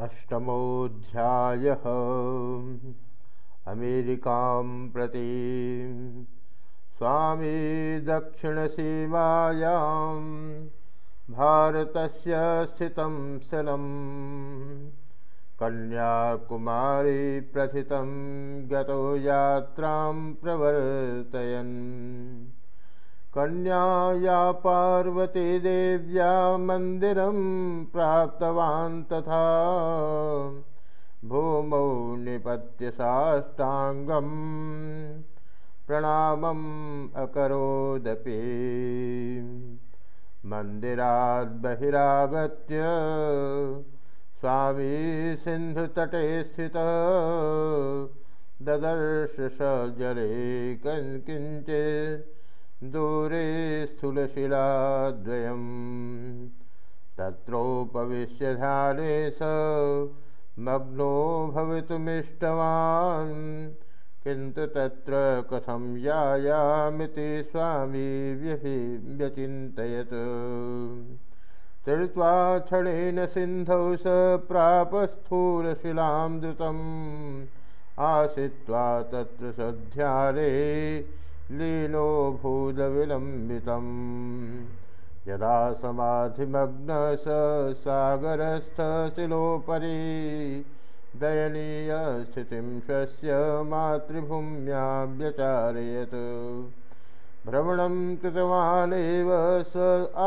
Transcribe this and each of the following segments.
अष्टमोऽध्यायः। अमेरिकां प्रति स्वामी दक्षिणसीमायां भारतस्य स्थितं शलम् कन्याकुमारी प्रथितं गतो यात्रां प्रवर्तयन् कन्याया पार्वतीदेव्या मन्दिरं प्राप्तवान् तथा भूमौ निपत्य साष्टाङ्गं प्रणामम् अकरोदपि। मन्दिरात् बहिरागत्य स्वामी सिन्धुतटे स्थितः ददर्श स जले कञ्चित् दूरे स्थूलशिलाद्वयं तत्रोपविश्य ध्याने स मग्नो भवितुमिष्टवान्। किन्तु तत्र कथं यायामिति स्वामी व्यभि व्यचिन्तयत्। तीर्त्वा क्षणेन सिन्धौ स प्रापस्थूलशिलां धृतम्। आसित्वा तत्र सध्यारे लीनो भूदविलम्बितं यदा समाधिमग्न स सागरस्थशिलोपरि दयनीयस्थितिं स्वस्य मातृभूम्यां व्यचारयत् भ्रमणं कृतवानेव स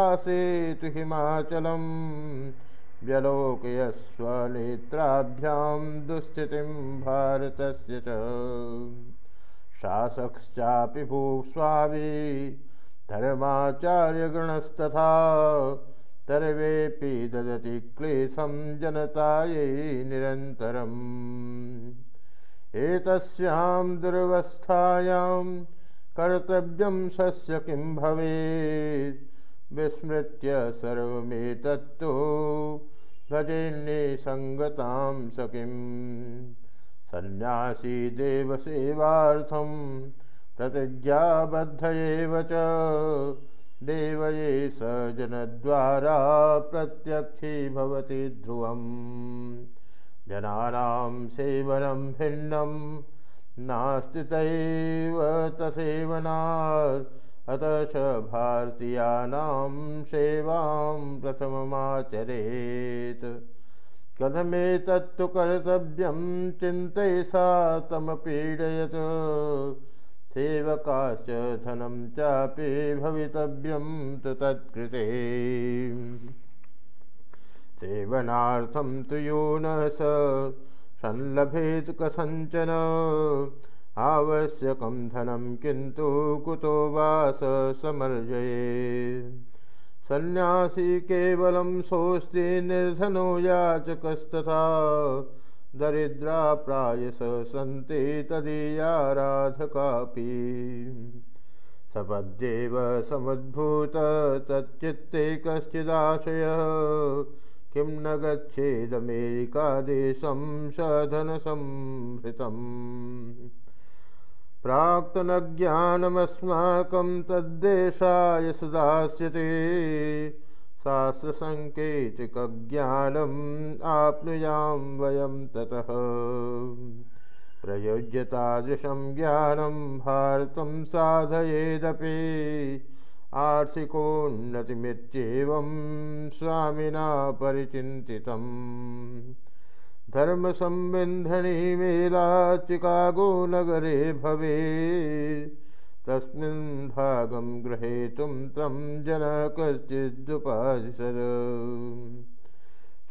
आसेतु हिमाचलं व्यलोकयस्वनेत्राभ्यां दुःस्थितिं भारतस्य च शासकश्चापि भूस्वामी धर्माचार्यगणस्तथा। सर्वेऽपि ददति क्लेशं जनतायै निरन्तरम्। एतस्यां दुरवस्थायां कर्तव्यं स्वस्य किं भवेत्? विस्मृत्य सर्वमेतत्तु भजेन्निसङ्गतां स किम् सन्न्यासी देवसेवार्थं प्रतिज्ञाबद्ध एव च। देवये स जनद्वारा प्रत्यक्षी भवति ध्रुवम्। जनानां सेवनं भिन्नं नास्ति तैव तसेवनात् अतः च भारतीयानां सेवां प्रथममाचरेत् कथमेतत्तु कर्तव्यं चिन्तयसा तमपीडयत्। सेवकाश्च धनं चापि भवितव्यं तु तत्कृते। सेवनार्थं तु यो न स संलभेत् कथञ्चन आवश्यकं धनं किन्तु कुतो वा स समर्जयेत् सन्यासी केवलं सोऽस्ति निर्धनो याचकस्तथा। दरिद्रा प्रायश सन्ति तदीयाराधकापि सपद्येव समुद्भूत, तच्चित्ते कश्चिदाशयः। किं न गच्छेदमेरिकादेशं सधनसंहृतम् प्राक्तनज्ञानमस्माकं तद्देशाय सुदास्यते। शास्त्रसङ्केतिकज्ञानम् आप्नुयां वयं ततः। प्रयुज्य तादृशं ज्ञानं भारतं साधयेदपि। आर्थिकोन्नतिमित्येवं स्वामिना परिचिन्तितम् धर्मसंबन्धनी मेला चिकागोनगरे भवे। तस्मिन् भागं ग्रहीतुं तं जनः कश्चिदुपादिशत्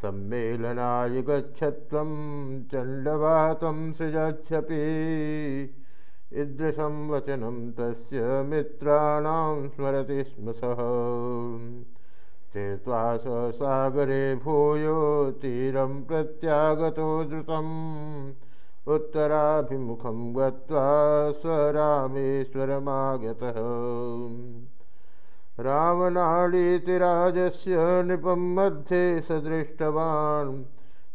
सम्मेलनाय गच्छत्वं चण्डवातं सृजत्यपि ईदृशं वचनं तस्य मित्राणां स्मरति स्म सः तीर्त्वा स सागरे भूयो तीरं प्रत्यागतो द्रुतम्। उत्तराभिमुखं गत्वा स रामेश्वरमागतः। रामनाडीति राजस्य नृपं मध्ये स दृष्टवान्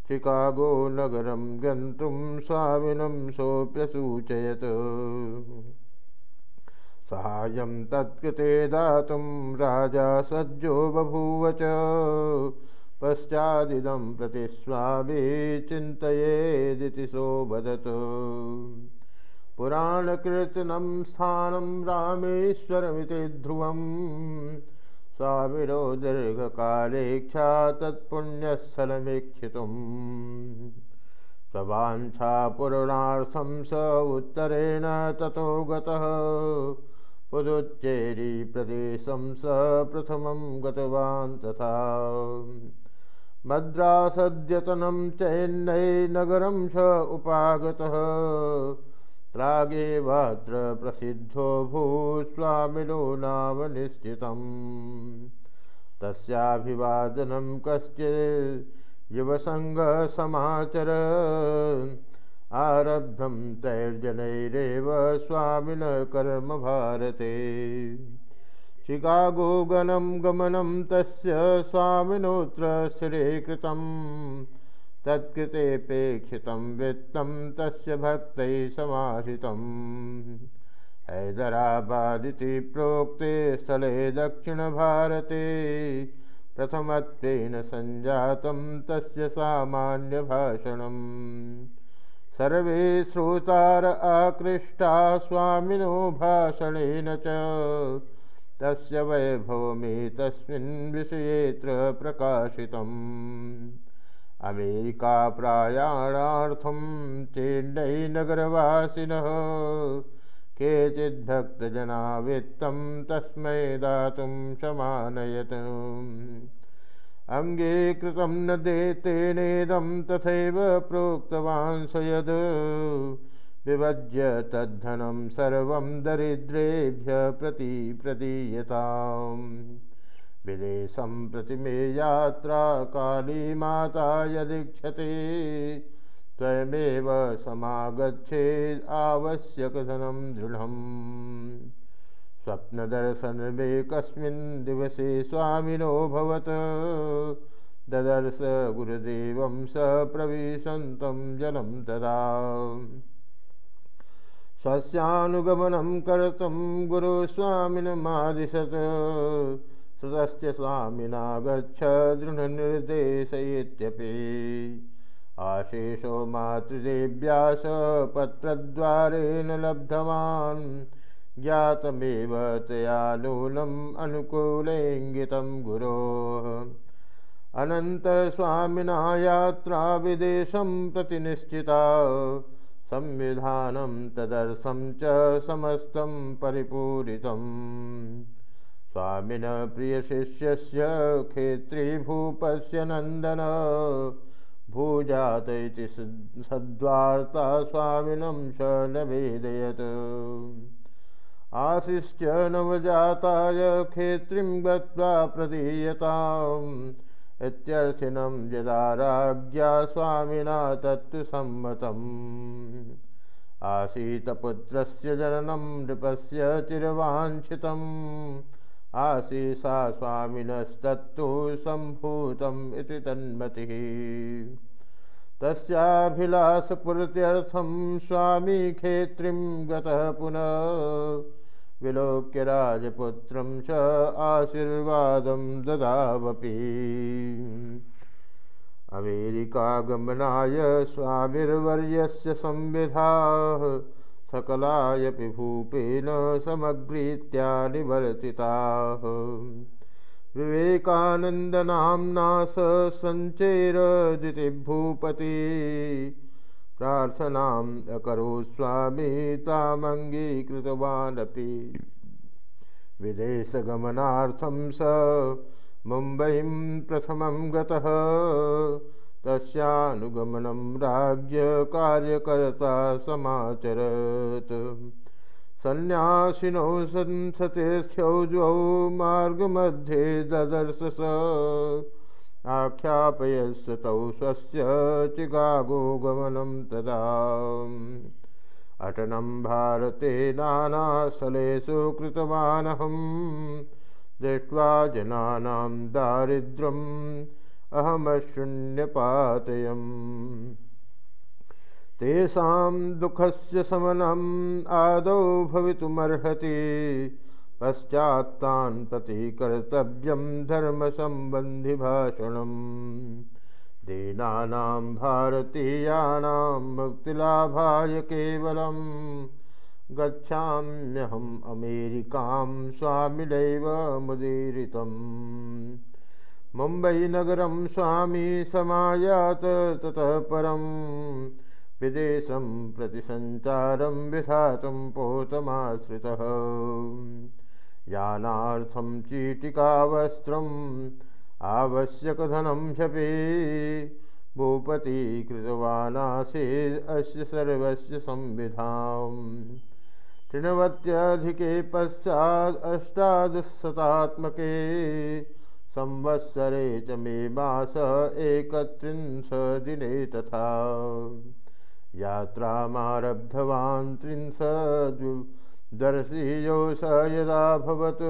चिकागोनगरं गन्तुं स्वामिनं सोऽप्यसूचयत् साहाय्यं तत्कृते दातुं राजा सज्जो बभूव च पश्चादिदं प्रति स्वामी चिन्तयेदिति सो वदतु। पुराणकीर्तनं स्थानं रामेश्वरमिति ध्रुवम्। स्वामिनो दीर्घकालेक्षा तत्पुण्यस्थलमीक्षितुम् स्ववाञ्छापूर्णार्थं स उत्तरेण ततो गतः पुदुच्चेरीप्रदेशं स प्रथमं गतवान् तथा। मद्रासद्यतनं चेन्नैनगरं स उपागतः। प्रागेवात्र प्रसिद्धो भूस्वामिनो नाम निश्चितम्। तस्याभिवादनं कश्चित् युवसङ्गसमाचर। आरब्धं तैर्जनैरेव स्वामिनः कर्म भारते। शिकागोगनं गमनं तस्य स्वामिनोऽत्र स्थिरीकृतम् तत्कृतेपेक्षितं वित्तं तस्य भक्तैः समाहृतम्। हैदराबादिति प्रोक्ते स्थले दक्षिणभारते। प्रथमत्वेन सञ्जातं तस्य सामान्यभाषणम्। सर्वे श्रोतार आकृष्टा स्वामिनो भाषणेन च। तस्य वैभवमेतस्मिन् विषयेऽत्र प्रकाशितम्। अमेरिकाप्रयाणार्थं चेन्नैनगरवासिनः केचिद्भक्तजना वित्तं तस्मै दातुं समानयत् अङ्गीकृतं न देतेनेदं तथैव प्रोक्तवान् स यद् विभज्य तद्धनं सर्वं दरिद्रेभ्यः प्रति प्रदीयताम्। विदेशं प्रति मे यात्रा काली माता यदीक्षते। स्वयमेव समागच्छेद् आवश्यकधनं दृढम् स्वप्नदर्शनमे कस्मिन् दिवसे स्वामिनो भवत। ददर्श गुरुदेवं स प्रविशन्तं जलं तदा। स्वस्यानुगमनं कर्तुं गुरुस्वामिनमादिशत्। सुतश्च स्वामिना गच्छ दृढनिर्देशयित्यपि। आशेषो मातृदेव्यास पत्रद्वारेण लब्धवान् ज्ञातमेव तया नूनम् अनुकूलेङ्गितं गुरोः। अनन्तस्वामिना यात्रा विदेशं प्रति निश्चिता। संविधानं तदर्थं च समस्तं परिपूरितम्। स्वामिन प्रियशिष्यस्य क्षेत्रीभूपस्य नन्दन। भूजात इति सद्वार्ता स्वामिनं स न वेदयत् आशिश्च नवजाताय क्षेत्रीं गत्वा प्रदीयताम्। इत्यर्थिनं यदा राज्ञा स्वामिना तत्तु सम्मतम्। आसीतपुत्रस्य जननं नृपस्य चिरवाञ्छितम्। आशीषा स्वामिनस्तत्तु सम्भूतम् इति तन्मतिः। तस्याभिलाषपूर्त्यर्थं स्वामी खेत्रीं गतः पुनः विलोक्य राजपुत्रं च आशीर्वादं ददावपि। अमेरिकागमनाय स्वामिर्वर्यस्य संविधाः सकलायपि भूपेन समग्रीत्या निवर्तिताः। विवेकानन्दनाम्ना सञ्चेरदिति भूपति प्रार्थनाम् अकरोत् स्वामी तामङ्गीकृतवानपि विदेशगमनार्थं स मुम्बईं प्रथमं गतः। तस्यानुगमनं राज्यकार्यकर्ता समाचरत्। सन्न्यासिनौ संसतीर्थ्यौ द्वौ मार्गमध्ये ददर्श स आख्यापयस्य तौ स्वस्य चिकागोगमनं तदा। अटनं भारते नानास्थलेषु कृतवानहं दृष्ट्वा जनानां दारिद्र्यम् अहमशून्यपातयम्। तेषां दुःखस्य शमनम् आदौ भवितुमर्हति पश्चात्तान् प्रति कर्तव्यं धर्मसम्बन्धिभाषणम्। दीनानां भारतीयानां मुक्तिलाभाय केवलं गच्छाम्यहम् अमेरिकां स्वामिनैव मुदीरितम्। मुम्बैनगरं स्वामी समायात ततः परं विदेशं प्रति सञ्चारं विधातुं पोतमाश्रितः। यानार्थं चीटिकावस्त्रम् आवश्यकधनं शपे। भूपति कृतवानासे अस्य सर्वस्य संविधाम्। तृणवत्यधिके पश्चात् अष्टादशशतात्मके संवत्सरे च मे मास एकत्रिंशदिने तथा। यात्रामारब्धवान् त्रिंशद्वर्षीयो स यदाभवत्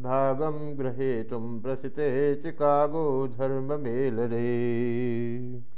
भागं ग्रहीतुं प्रसिते चिकागो धर्ममेलने।